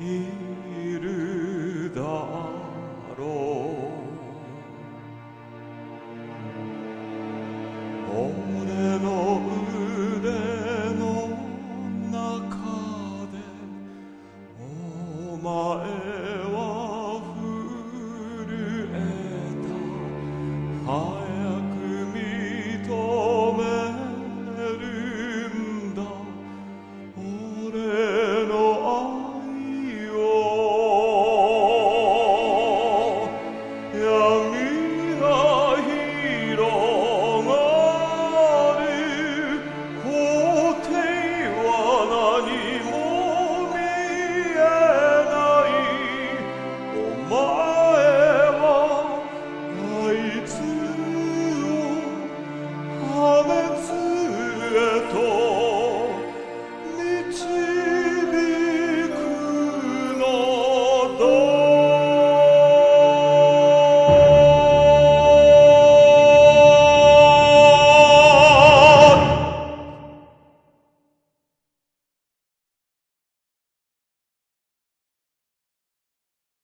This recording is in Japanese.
いるだろう。俺の腕の中でお前は震えた。導くのだ。